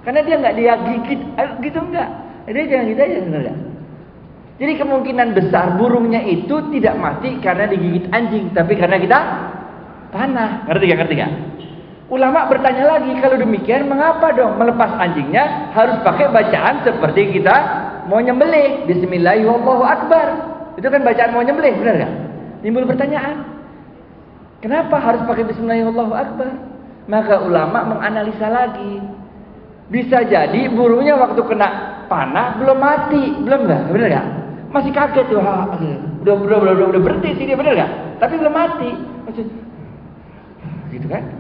karena dia nggak dia gigit, eh, gitu enggak. Dia jangan gitu aja benar gak? Jadi kemungkinan besar burungnya itu tidak mati karena digigit anjing, tapi karena kita panah. Ngerti gak? Ngerti gak? Ulama bertanya lagi, kalau demikian mengapa dong melepas anjingnya harus pakai bacaan seperti kita mau nyembelih. Bismillahirrahmanirrahim. Itu kan bacaan mau nyembelih, benar nggak? Timbul pertanyaan. Kenapa harus pakai Bismillahirrahmanirrahim? Maka ulama menganalisa lagi. Bisa jadi burungnya waktu kena panah belum mati, belum nggak? Benar nggak? Masih kaget tuh, udah, udah, udah, udah, udah berhenti sih dia, benar nggak? Tapi belum mati. Masih, gitu kan?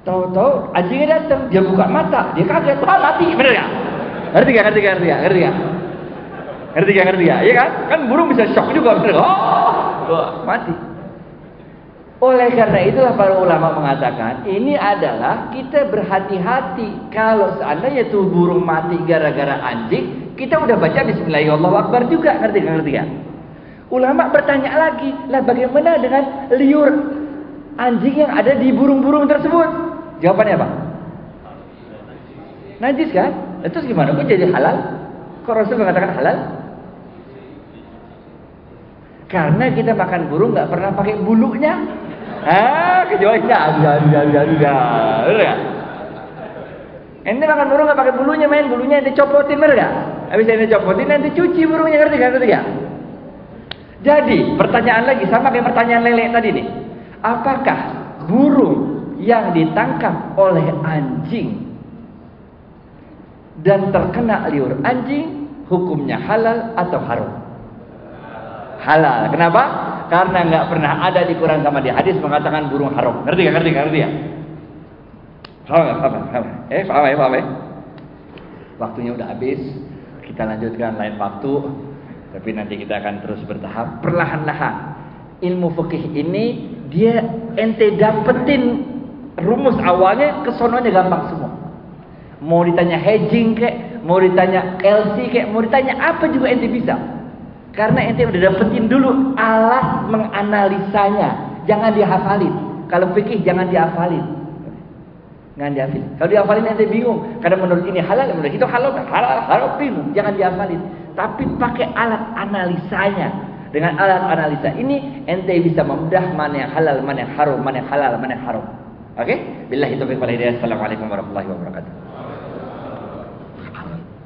Tahu-tahu anjingnya datang, dia buka mata, dia kaget, ah mati, benar nggak? Ngerti gak? Ngerti gak? Ngerti gak? Ngerti gak? Ngerti gak? Ngerti gak? Iya kan? Kan burung bisa shock juga. Bener. Oh, mati. Oleh karena itulah para ulama mengatakan ini adalah kita berhati-hati kalau seandainya tuh burung mati gara-gara anjing, kita udah baca Bismillahirrahmanirrahim juga, ngerti gak? Ngerti gak? Ulama bertanya lagi, lah bagaimana dengan liur anjing yang ada di burung-burung tersebut? Jawabannya apa? Najis kan? Terus gimana? Kok jadi halal? Kok Rasul mengatakan halal? Karena kita makan burung nggak pernah pakai bulunya. Ah, ya, ya, ya, ya. Benar Ente makan burung nggak pakai bulunya, main bulunya ente copotin, bener gak? Habis ente copotin, nanti cuci burungnya, ngerti gak? Ngerti gak? Jadi, pertanyaan lagi, sama kayak pertanyaan lele tadi nih. Apakah burung yang ditangkap oleh anjing dan terkena liur anjing, hukumnya halal atau haram? halal. Kenapa? Karena nggak pernah ada di Quran sama di hadis mengatakan burung haram. Ngerti gak? Ngerti gak? Ngerti ya? Paham ya? Paham, paham. Eh, paham ya? Paham ya? Waktunya udah habis. Kita lanjutkan lain waktu. Tapi nanti kita akan terus bertahap perlahan-lahan. Ilmu fikih ini dia ente dapetin rumus awalnya kesononya gampang semua. Mau ditanya hedging kek, mau ditanya LC kek, mau ditanya apa juga ente bisa. Karena ente udah dapetin dulu alat menganalisanya. Jangan dihafalin. Kalau fikih jangan dihafalin. Jangan dihafalin. Kalau dihafalin ente bingung. Karena menurut ini halal, menurut itu halal, halal, halal bingung. Jangan dihafalin. Tapi pakai alat analisanya. Dengan alat analisa ini ente bisa membedah mana yang halal, mana yang haram, mana yang halal, mana yang haram. Oke? Okay? Billahi taufiq wal hidayah. Assalamualaikum warahmatullahi wabarakatuh.